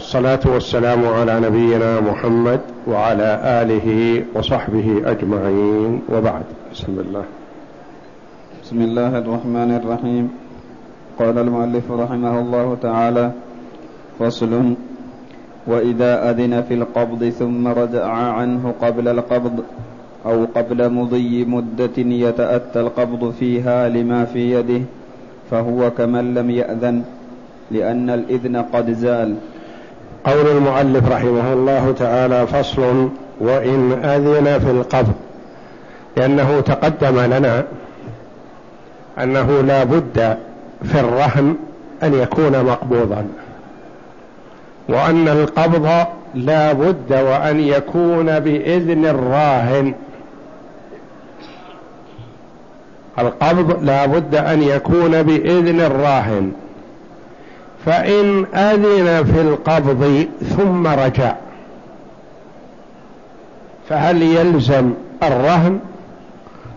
والصلاة والسلام على نبينا محمد وعلى آله وصحبه أجمعين. وبعد بسم الله. بسم الله الرحمن الرحيم. قال المؤلف رحمه الله تعالى فصل وإذا أذن في القبض ثم رجع عنه قبل القبض أو قبل مضي مدة يتأتى القبض فيها لما في يده فهو كمن لم يأذن لأن الإذن قد زال. قول المؤلف رحمه الله تعالى فصل وإن أذن في القبض لأنه تقدم لنا أنه لا بد في الرهن أن يكون مقبوضا. وأن القبض لا بد وأن يكون بإذن الراهن. القبض لا بد أن يكون بإذن الراهن. فإن أذن في القبض ثم رجع فهل يلزم الرهن؟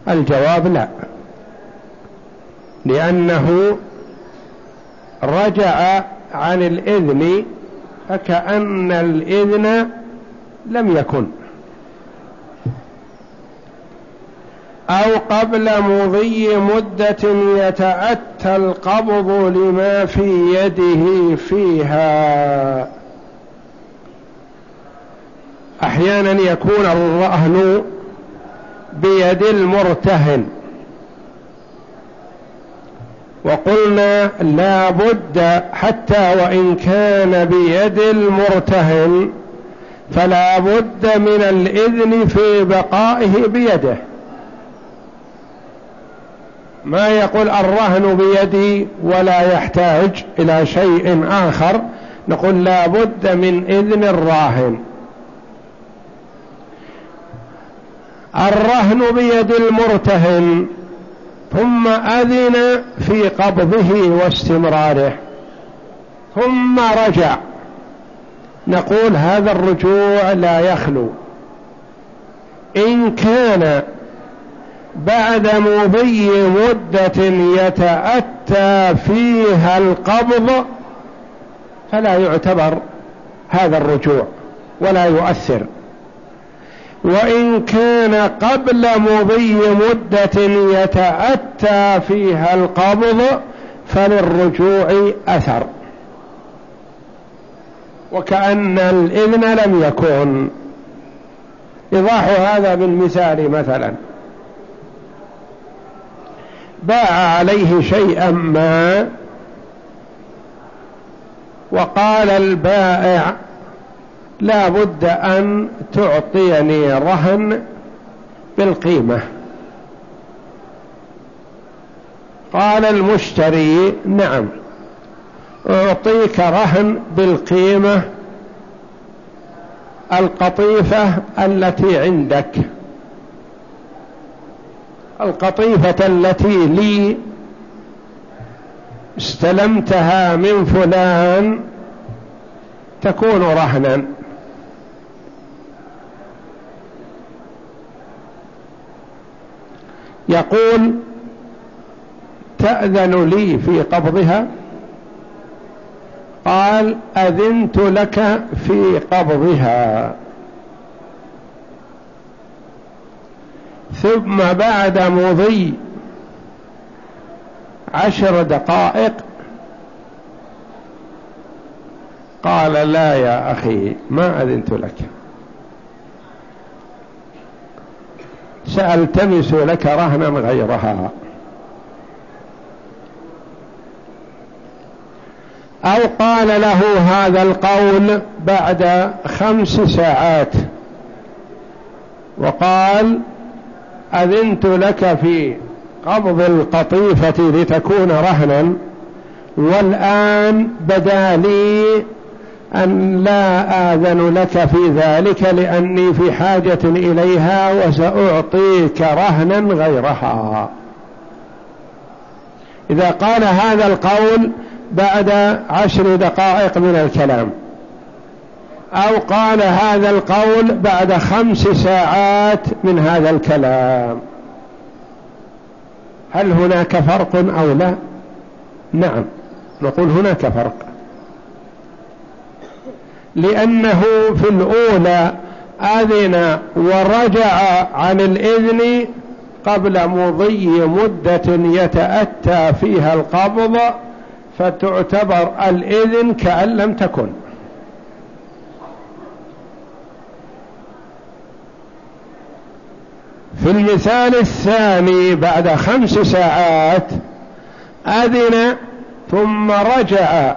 الجواب لا لأنه رجع عن الإذن فكأن الإذن لم يكن. أو قبل مضي مدة يتأتى القبض لما في يده فيها. أحيانا يكون الرهن بيد المرتهن. وقلنا لا بد حتى وإن كان بيد المرتهن فلا بد من الإذن في بقائه بيده. ما يقول الرهن بيدي ولا يحتاج إلى شيء آخر نقول لا بد من إذن الراهن. الرهن بيد المرتهن ثم أذن في قبضه واستمراره. ثم رجع. نقول هذا الرجوع لا يخلو. إن كان بعد مضي مدة يتأتى فيها القبض فلا يعتبر هذا الرجوع ولا يؤثر. وإن كان قبل مضي مدة يتأتى فيها القبض فللرجوع أثر. وكأن الإذن لم يكن. إيضاح هذا بالمثال مثلا. باع عليه شيئا ما. وقال البائع لا بد أن تعطيني رهن بالقيمة. قال المشتري نعم أعطيك رهن بالقيمة القطيفة التي عندك. القطيفة التي لي استلمتها من فلان تكون رهنا. يقول تأذن لي في قبضها؟ قال أذنت لك في قبضها. ثم بعد مضي عشر دقائق. قال لا يا أخي ما أذنت لك. سألتمس لك رهنا غيرها. أو قال له هذا القول بعد خمس ساعات. وقال أذنت لك في قبض القطيفة لتكون رهنا والآن بدا لي أن لا آذن لك في ذلك لأني في حاجة إليها وسأعطيك رهنا غيرها. إذا قال هذا القول بعد عشر دقائق من الكلام. أو قال هذا القول بعد خمس ساعات من هذا الكلام. هل هناك فرق أو لا؟ نعم نقول هناك فرق. لأنه في الأولى أذن ورجع عن الإذن قبل مضي مدة يتأتى فيها القبض فتعتبر الإذن كأن لم تكن. في المثال الثاني بعد خمس ساعات أذن ثم رجع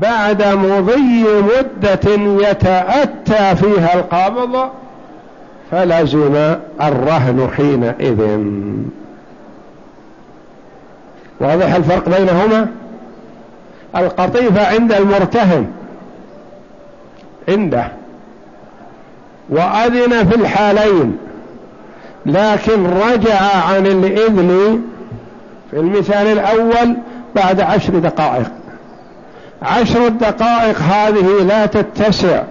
بعد مضي مدة يتأتى فيها القبض فلزم الرهن حينئذ. واضح الفرق بينهما؟ القطيفة عند المرتهن عنده وأذن في الحالين. لكن رجع عن الإذن في المثال الأول بعد عشر دقائق. عشر دقائق هذه لا تتسع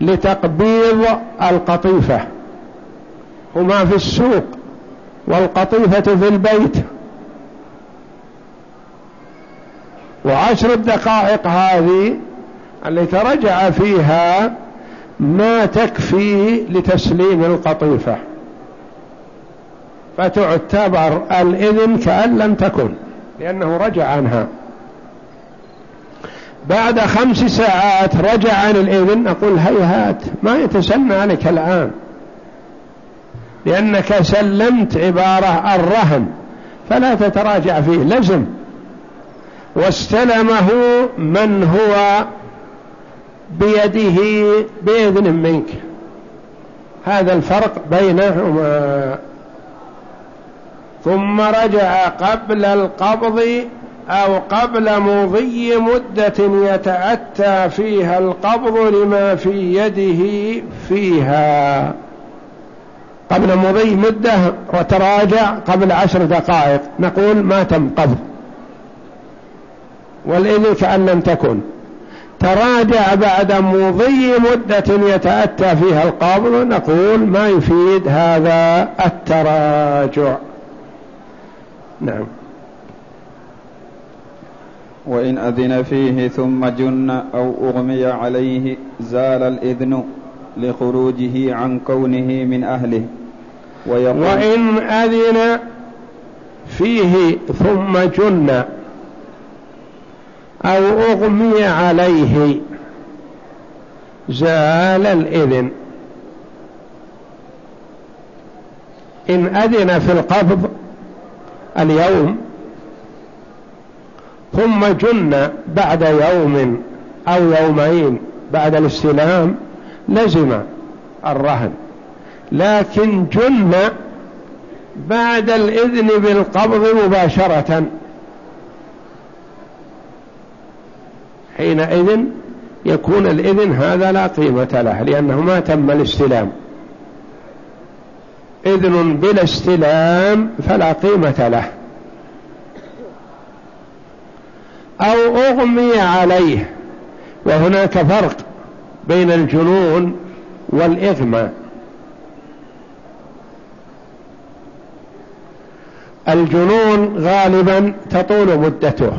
لتقبيض القطيفة. هما في السوق والقطيفة في البيت. وعشر الدقائق هذه اللي ترجع فيها ما تكفي لتسليم القطيفة. فتعتبر الإذن كأن لم تكن لأنه رجع عنها. بعد خمس ساعات رجع عن الإذن أقول هيهات ما يتسنى لك الآن. لأنك سلمت عبارة الرهن فلا تتراجع فيه لزم. واستلمه من هو بيده بإذن منك. هذا الفرق بينهما. ثم رجع قبل القبض أو قبل مضي مدة يتأتى فيها القبض لما في يده فيها. قبل مضي مدة وتراجع قبل عشر دقائق. نقول ما تم قبض. والإذن كأن لم تكن. تراجع بعد مضي مدة يتأتى فيها القبض. نقول ما يفيد هذا التراجع. نعم. وإن أذن فيه ثم جن أو أغمي عليه زال الإذن لخروجه عن كونه من أهله. وإن أذن فيه ثم جن أو أغمي عليه زال الإذن. إن أذن في القبض اليوم ثم جن بعد يوم أو يومين بعد الاستلام لزم الرهن. لكن جن بعد الإذن بالقبض مباشرة. حينئذ يكون الإذن هذا لا قيمة له لأنه ما تم الاستلام. إذن بلا استلام فلا قيمة له. أو أغمي عليه وهناك فرق بين الجنون والإغماء الجنون غالبا تطول مدته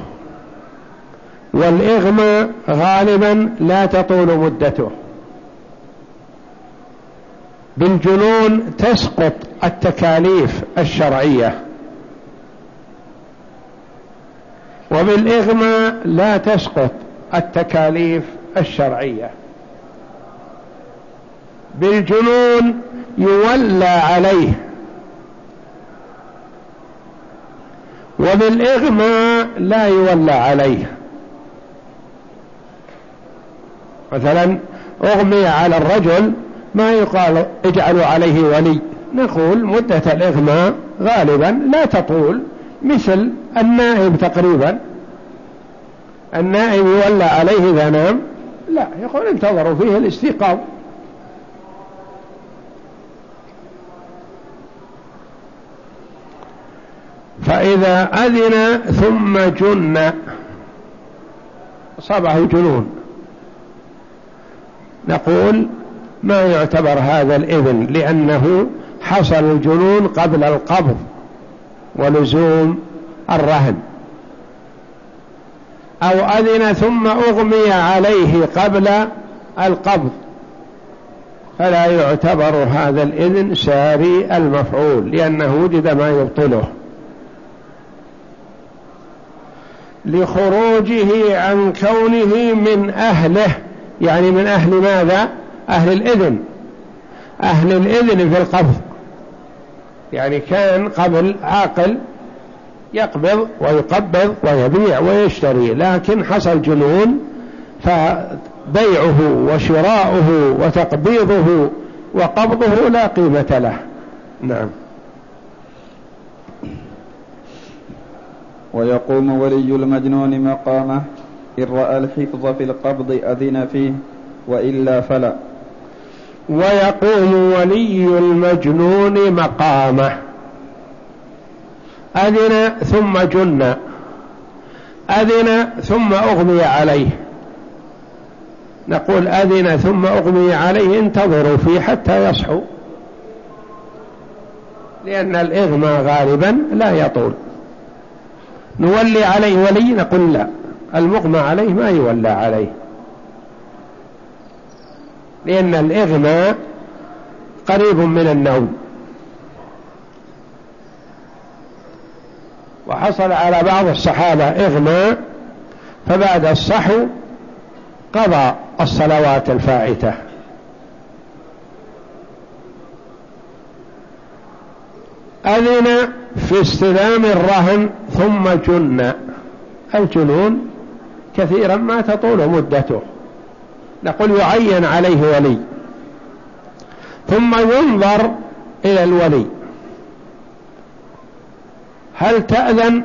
والإغماء غالبا لا تطول مدته. بالجنون تسقط التكاليف الشرعية. وبالإغماء لا تسقط التكاليف الشرعية. بالجنون يولى عليه. وبالإغماء لا يولى عليه. مثلا أغمي على الرجل ما يقال اجعلوا عليه ولي. نقول مدة الإغماء غالبا لا تطول مثل النائب تقريبا. النائب يولى عليه إذا نام؟ لا يقول انتظروا فيه الاستيقاظ. فإذا أذن ثم جن أصابه جنون. نقول ما يعتبر هذا الإذن لأنه حصل الجنون قبل القبض ولزوم الرهن. أو أذن ثم أغمي عليه قبل القبض. فلا يعتبر هذا الإذن ساري المفعول لأنه وجد ما يبطله. لخروجه عن كونه من أهله يعني من أهل ماذا؟ أهل الإذن. أهل الإذن في القبض. يعني كان قبل عاقل يقبض ويقبض ويبيع ويشتري لكن حصل جنون فبيعه وشراؤه وتقبيضه وقبضه لا قيمة له. نعم. ويقوم ولي المجنون مقامه إن رأى الحفظ في القبض أذن فيه وإلا فلا. ويقوم ولي المجنون مقامه. أذن ثم جن. أذن ثم أغمي عليه. نقول أذن ثم أغمي عليه انتظروا فيه حتى يصحوا لأن الإغمى غالبا لا يطول. نولي عليه ولي نقول لا. المغمى عليه ما يولى عليه. لأن الإغماء قريب من النوم. وحصل على بعض الصحابة إغماء فبعد الصحو قضى الصلوات الفائتة أذن في استلام الرهن ثم جن. الجنون كثيرا ما تطول مدته. نقول يعين عليه ولي. ثم ينظر إلى الولي. هل تأذن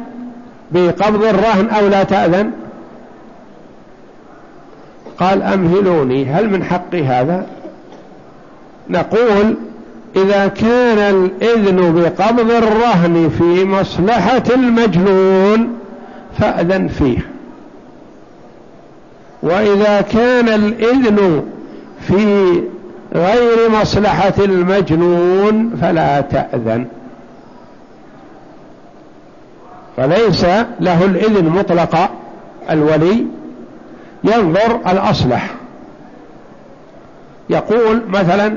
بقبض الرهن أو لا تأذن؟ قال أمهلوني هل من حقي هذا؟ نقول إذا كان الإذن بقبض الرهن في مصلحة المجنون فأذن فيه. وإذا كان الإذن في غير مصلحة المجنون فلا تأذن. فليس له الإذن مطلق الولي ينظر الأصلح. يقول مثلا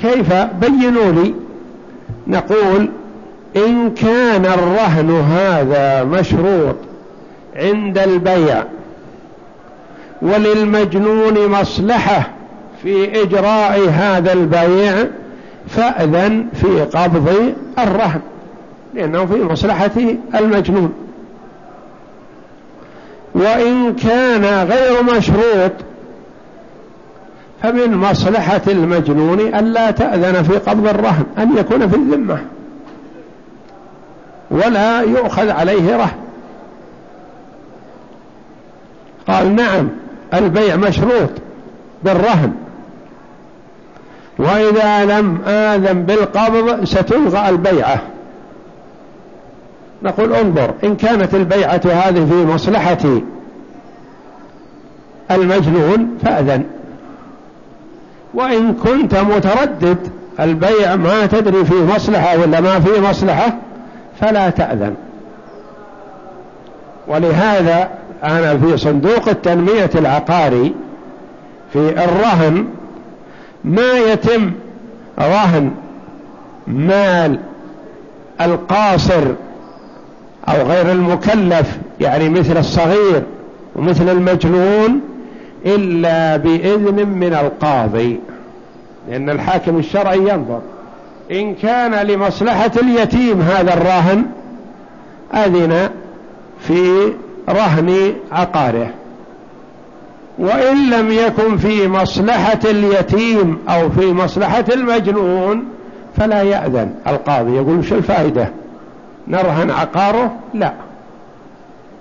كيف بينوا لي؟ نقول إن كان الرهن هذا مشروط عند البيع وللمجنون مصلحة في إجراء هذا البيع فأذن في قبض الرهن لأنه في مصلحة المجنون. وإن كان غير مشروط فمن مصلحة المجنون ألا تأذن في قبض الرهن أن يكون في الذمة ولا يؤخذ عليه رهن. قال نعم. البيع مشروط بالرهن. وإذا لم آذن بالقبض ستلغى البيعة. نقول انظر إن كانت البيعة هذه في مصلحة المجنون فأذن. وإن كنت متردد البيع ما تدري في مصلحة ولا ما في مصلحة فلا تأذن. ولهذا أنا في صندوق التنمية العقاري في الرهن ما يتم رهن مال القاصر أو غير المكلف يعني مثل الصغير ومثل المجنون إلا بإذن من القاضي لأن الحاكم الشرعي ينظر. إن كان لمصلحة اليتيم هذا الراهن أذن في رهن عقاره. وإن لم يكن في مصلحة اليتيم أو في مصلحة المجنون فلا يأذن. القاضي يقول شو الفائدة؟ نرهن عقاره؟ لا.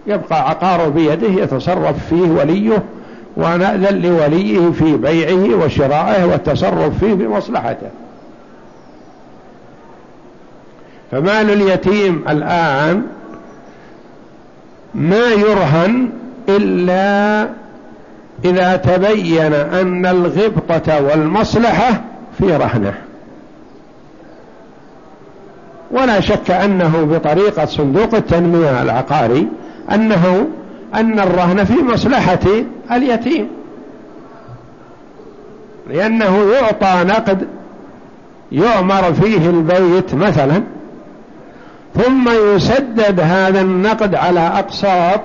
يبقى عقاره بيده يتصرف فيه وليه ونأذن لوليه في بيعه وشرائه والتصرف فيه بمصلحته فمال اليتيم الآن ما يرهن إلا إذا تبين أن الغبطة والمصلحة في رهنة. ولا شك أنه بطريقة صندوق التنمية العقاري أنه أن الرهن في مصلحة اليتيم. لأنه يعطى نقد يؤمر فيه البيت مثلا ثم يسدد هذا النقد على أقساط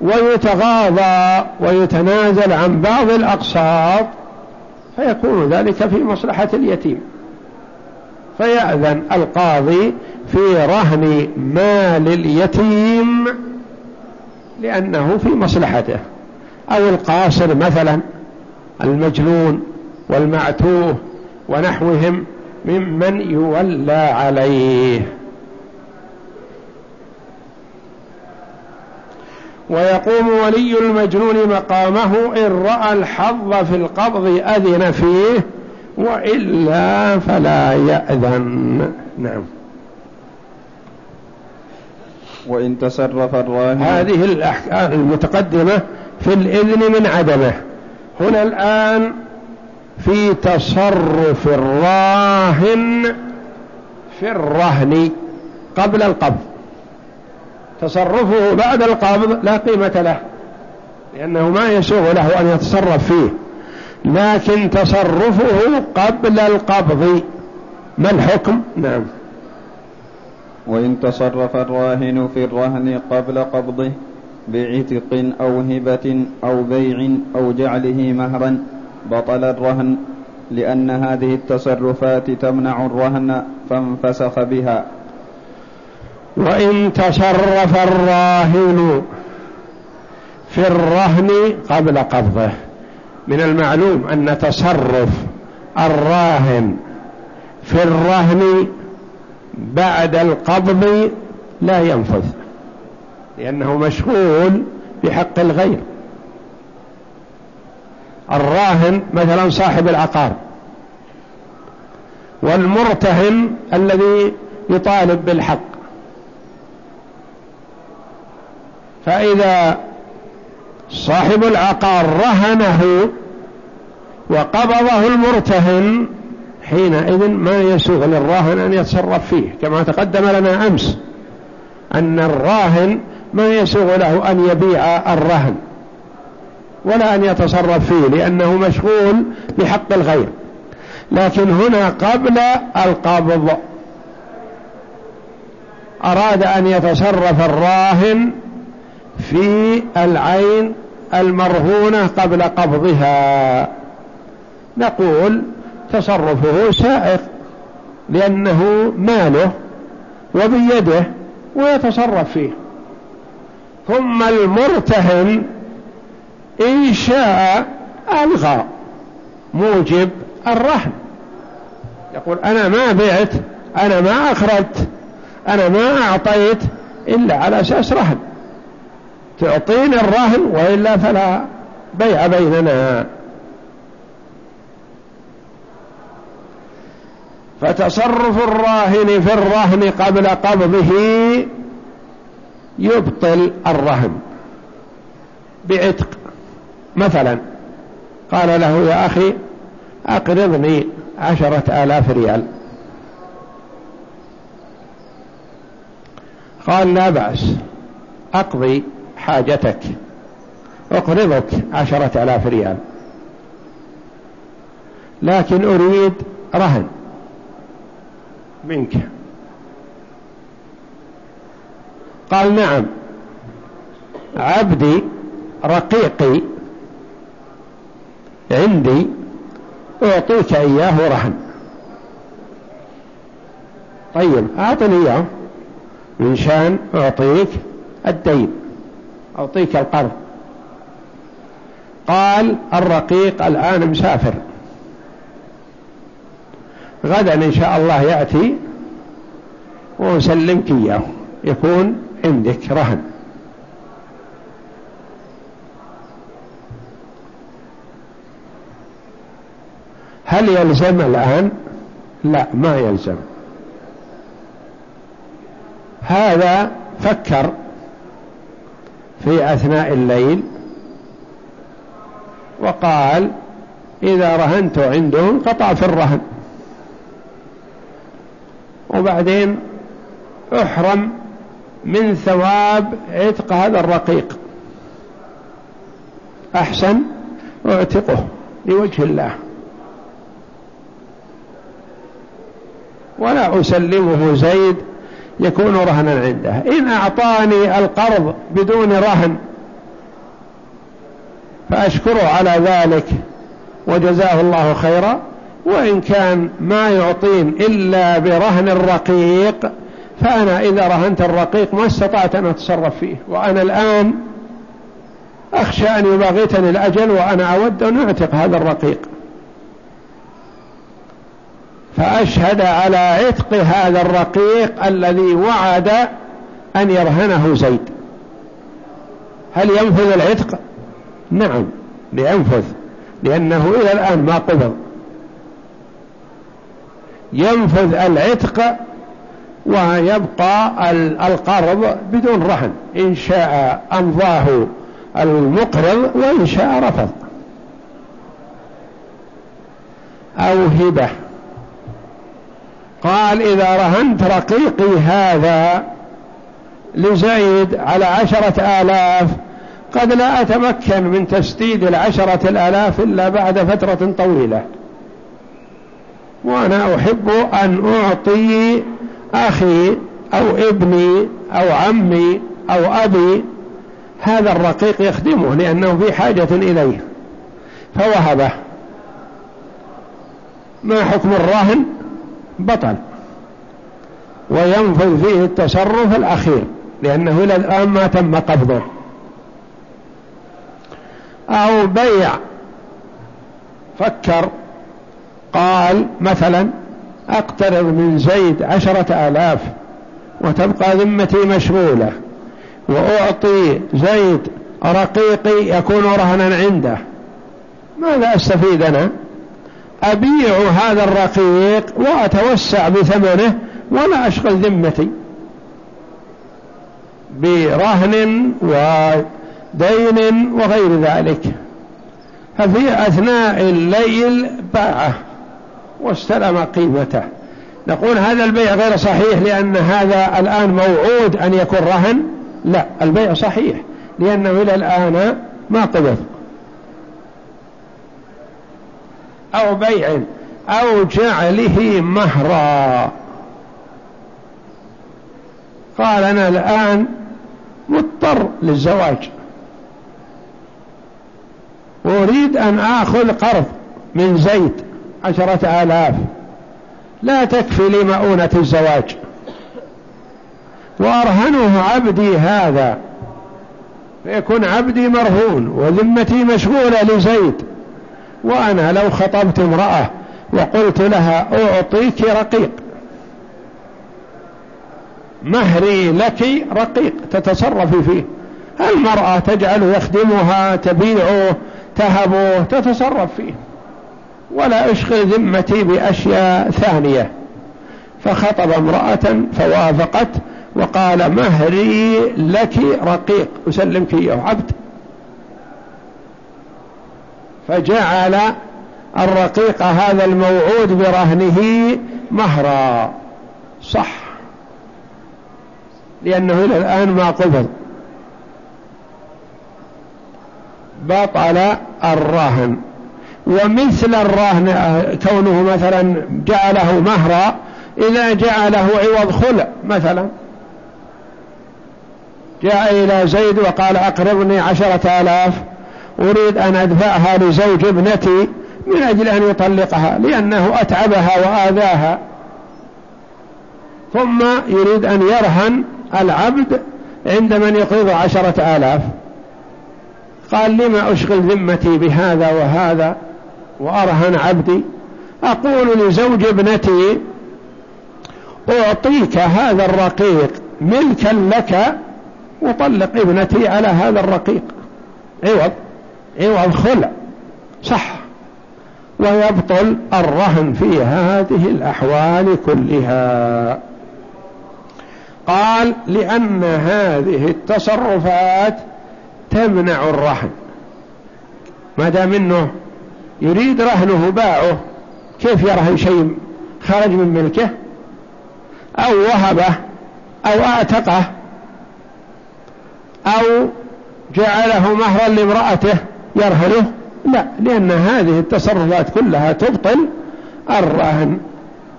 ويتغاضى ويتنازل عن بعض الأقساط فيكون ذلك في مصلحة اليتيم. فيأذن القاضي في رهن مال اليتيم لأنه في مصلحته. أو القاصر مثلا المجنون والمعتوه ونحوهم ممن يولى عليه. ويقوم ولي المجنون مقامه إن رأى الحظ في القبض أذن فيه وإلا فلا يأذن. نعم. وإن تصرف الراهن هذه الأحكام المتقدمة في الإذن من عدمه. هنا الآن في تصرف الراهن في الرهن قبل القبض. تصرفه بعد القبض لا قيمة له لأنه ما يسوغ له أن يتصرف فيه لكن تصرفه قبل القبض. ما الحكم؟ نعم. وإن تصرف الراهن في الرهن قبل قبضه بعتق أو هبة أو بيع أو جعله مهرا بطل الرهن لأن هذه التصرفات تمنع الرهن فانفسخ بها. وإن تصرف الراهن في الرهن قبل قبضه. من المعلوم أن تصرف الراهن في الرهن بعد القبض لا ينفذ لأنه مشغول بحق الغير. الراهن مثلا صاحب العقار والمرتهن الذي يطالب بالحق فإذا صاحب العقار رهنه وقبضه المرتهن حينئذ ما يسوغ للراهن أن يتصرف فيه كما تقدم لنا أمس أن الراهن ما يسوغ له أن يبيع الرهن ولا أن يتصرف فيه لأنه مشغول بحق الغير. لكن هنا قبل القبض أراد أن يتصرف الراهن في العين المرهونة قبل قبضها. نقول تصرفه سائق لأنه ماله وبيده ويتصرف فيه. ثم المرتهن إن شاء ألغى موجب الرهن. يقول أنا ما بعت أنا ما أخرجت أنا ما أعطيت إلا على أساس رهن. تعطيني الرهن وإلا فلا بيع بيننا. فتصرف الراهن في الرهن قبل قبضه يبطل الرهن بعتق. مثلا قال له يا أخي أقرضني عشرة آلاف ريال. قال لا بأس أقضي حاجتك. أقرضك عشرة آلاف ريال. لكن أريد رهن منك. قال نعم. عبدي رقيقي عندي أعطيك إياه رهن. طيب أعطني إياه من شان أعطيك الدين. أعطيك القرض. قال الرقيق الآن مسافر. غدا إن شاء الله يأتي وأسلمك إياه. يكون عندك رهن. هل يلزم الآن؟ لا ما يلزم. هذا فكر في أثناء الليل وقال إذا رهنت عنده انقطع في الرهن وبعدين أحرم من ثواب عتق هذا الرقيق أحسن أعتقه لوجه الله ولا أسلمه زيد يكون رهنا عنده. إن أعطاني القرض بدون رهن فأشكره على ذلك وجزاه الله خيرا. وإن كان ما يعطين إلا برهن الرقيق فأنا إذا رهنت الرقيق ما استطعت أن أتصرف فيه. وأنا الآن أخشى أن يباغتني الأجل وأنا أود أن أعتق هذا الرقيق. فأشهد على عتق هذا الرقيق الذي وعد أن يرهنه زيد. هل ينفذ العتق؟ نعم لينفذ لأنه إلى الآن ما قبض ينفذ العتق ويبقى القرض بدون رهن إن شاء أمضاه المقرض وإن شاء رفض. أو هبة قال إذا رهنت رقيقي هذا لزيد على عشرة آلاف قد لا أتمكن من تسديد العشرة الآلاف إلا بعد فترة طويلة. وأنا أحب أن أعطي أخي أو ابني أو عمي أو أبي هذا الرقيق يخدمه لأنه في حاجة إليه فوهبه. ما حكم الراهن؟ بطل. وينفذ فيه التصرف الأخير لأنه إلى الآن ما تم قبضه. أو بيع. فكر. قال مثلا أقترض من زيد عشرة آلاف وتبقى ذمتي مشغولة وأعطي زيد رقيقي يكون رهنا عنده. ماذا أستفيد أنا؟ أبيع هذا الرقيق وأتوسع بثمنه ولا أشغل ذمتي. برهن ودين وغير ذلك. ففي أثناء الليل باعه واستلم قيمته. نقول هذا البيع غير صحيح لأن هذا الآن موعود أن يكون رهن؟ لا البيع صحيح. لأنه إلى الآن ما قبض. أو بيع أو جعله مهرا. قال أنا الآن مضطر للزواج. وأريد أن آخذ قرض من زيد عشرة آلاف. لا تكفي لي مؤونة الزواج. وأرهنه عبدي هذا. فيكون عبدي مرهون وذمتي مشغولة لزيد. وأنا لو خطبت امرأة وقلت لها أعطيك رقيق. مهري لك رقيق تتصرفي فيه. المرأة تجعله يخدمها تبيعه تهبه تتصرف فيه. ولا أشغل ذمتي بأشياء ثانية. فخطب امرأة فوافقت وقال مهري لك رقيق أسلمك إياه عبد. فجعل الرقيق هذا الموعود برهنه مهرا. صح. لأنه إلى الآن ما قبض بطل الرهن. ومثل الرهن كونه مثلا جعله مهرا إذا جعله عوض خلع مثلا. جاء إلى زيد وقال أقرضني عشرة آلاف. أريد أن أدفعها لزوج ابنتي من أجل أن يطلقها لأنه أتعبها وآذاها. ثم يريد أن يرهن العبد عند من يقرض عشرة آلاف. قال لما أشغل ذمتي بهذا وهذا وأرهن عبدي؟ أقول لزوج ابنتي أعطيك هذا الرقيق ملكا لك وطلق ابنتي على هذا الرقيق. عوض. عوض خلع صح. ويبطل الرهن في هذه الأحوال كلها. قال لأن هذه التصرفات تمنع الرهن. ما دام إنه يريد رهنه باعه كيف يرهن شيء خرج من ملكه؟ أو وهبه أو اعتقه أو جعله مهرا لامرأته. يرهنه لا لأن هذه التصرفات كلها تبطل الرهن.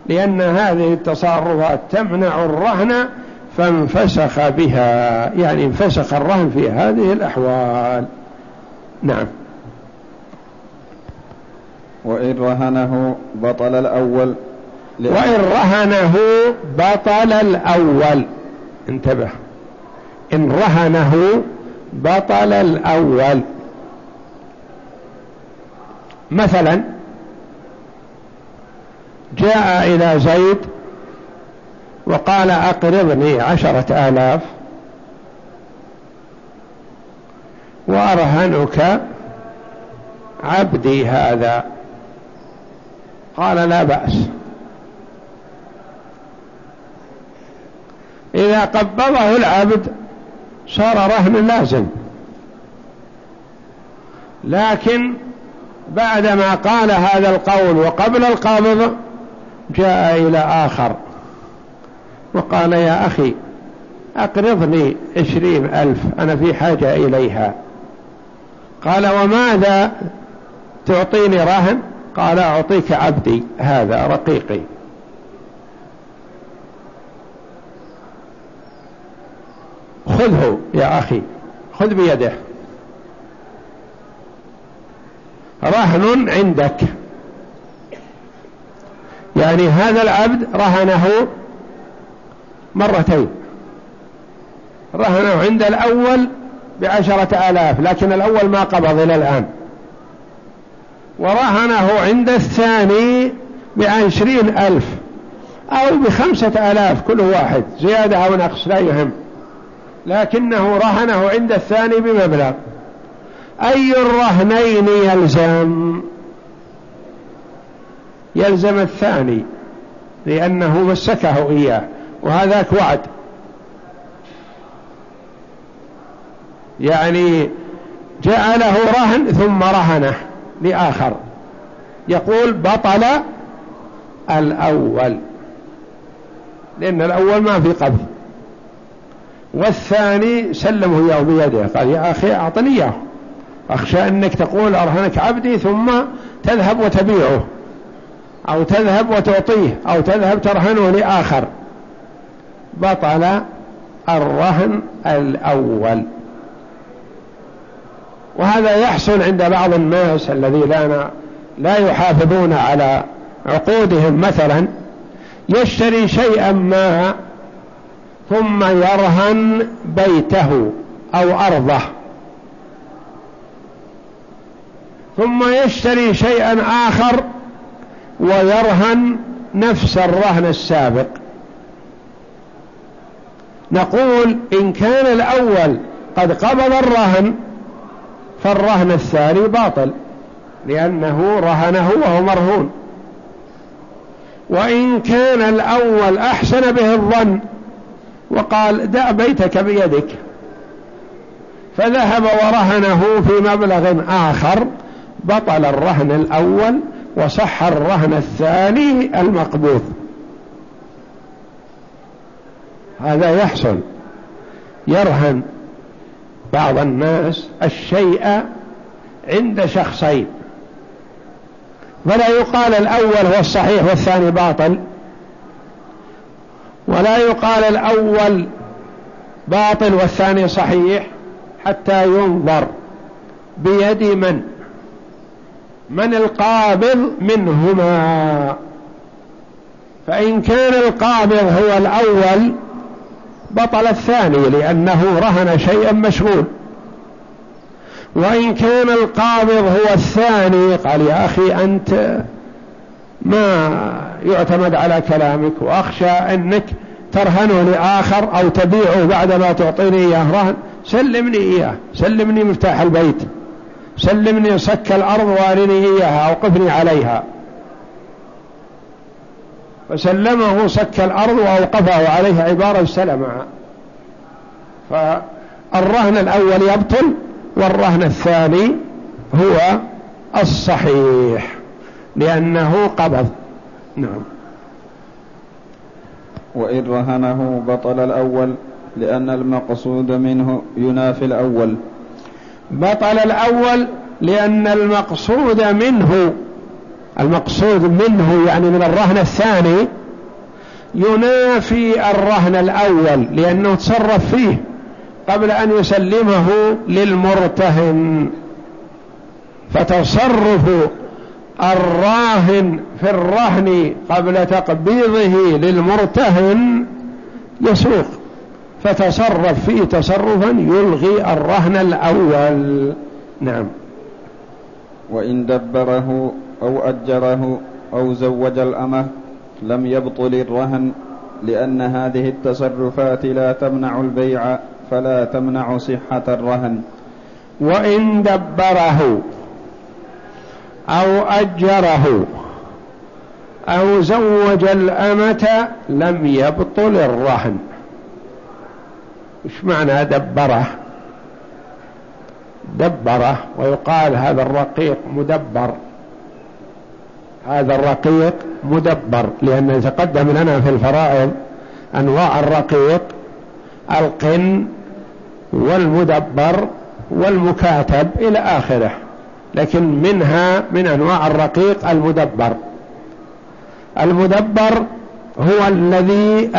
لأن هذه التصرفات تمنع الرهن فانفسخ بها يعني انفسخ الرهن في هذه الأحوال. نعم. وإن رهنه بطل الأول وإن رهنه بطل الأول. انتبه. إن رهنه بطل الأول. مثلا جاء إلى زيد وقال أقرضني عشرة آلاف وأرهنك عبدي هذا. قال لا بأس. إذا قبضه العبد صار رهن لازم. لكن بعدما قال هذا القول وقبل القبض جاء إلى آخر وقال يا أخي أقرضني عشرين ألف أنا في حاجة إليها. قال وماذا تعطيني رهن قال أعطيك عبدي هذا رقيقي. خذه يا أخي خذ بيده. رهن عندك. يعني هذا العبد رهنه مرتين. رهنه عند الأول بعشرة آلاف لكن الأول ما قبض إلى الآن. ورهنه عند الثاني بعشرين ألف أو بخمسة آلاف كل واحد زيادة أو نقص لا يهم. لكنه رهنه عند الثاني بمبلغ. أي الرهنين يلزم؟ يلزم الثاني لأنه مسكه إياه وهذاك وعد. يعني جعله رهن ثم رهنه لآخر. يقول بطل الأول لأن الأول ما في قبض. والثاني سلمه إياه بيده قال يا أخي أعطني إياه. أخشى أنك تقول أرهنك عبدي ثم تذهب وتبيعه أو تذهب وتعطيه أو تذهب ترهنه لآخر. بطل الرهن الأول. وهذا يحصل عند بعض الناس الذي لا لا يحافظون على عقودهم. مثلا يشتري شيئا ما ثم يرهن بيته أو أرضه. ثم يشتري شيئا آخر ويرهن نفس الرهن السابق. نقول إن كان الأول قد قبض الرهن فالرهن الثاني باطل لأنه رهنه وهو مرهون. وإن كان الأول أحسن به الظن وقال دع بيتك بيدك فذهب ورهنه في مبلغ آخر بطل الرهن الأول وصح الرهن الثاني المقبوض. هذا يحصل. يرهن بعض الناس الشيء عند شخصين. فلا يقال الأول هو الصحيح والثاني باطل. ولا يقال الأول باطل والثاني صحيح حتى ينظر بيد من؟ من القابض منهما. فإن كان القابض هو الأول بطل الثاني لأنه رهن شيئا مشغول. وإن كان القابض هو الثاني قال يا أخي أنت ما يعتمد على كلامك وأخشى أنك ترهنه لآخر أو تبيعه بعدما تعطيني إياه رهن. سلمني إياه سلمني مفتاح البيت. سلمني صك الأرض وارني إياها أوقفني عليها. فسلمه صك الأرض وأوقفه عليها عبارة استلمها فالرهن الأول يبطل والرهن الثاني هو الصحيح لأنه قبض. نعم. وإن رهنه بطل الأول لأن المقصود منه ينافي الأول. بطل الأول لأن المقصود منه المقصود منه يعني من الرهن الثاني ينافي الرهن الأول لأنه تصرف فيه قبل أن يسلمه للمرتهن. فتصرف الراهن في الرهن قبل تقبيضه للمرتهن يسوق. فتصرف فيه تصرفا يلغي الرهن الأول. نعم. وإن دبره أو أجره أو زوج الأمة لم يبطل الرهن لأن هذه التصرفات لا تمنع البيع فلا تمنع صحة الرهن. وإن دبره أو أجره أو زوج الأمة لم يبطل الرهن إيش معنى دبرة؟ دبرة ويقال هذا الرقيق مدبر. هذا الرقيق مدبر لأن تقدم لنا في الفرائض أنواع الرقيق القن والمدبر والمكاتب إلى آخره لكن منها من أنواع الرقيق المدبر. المدبر هو الذي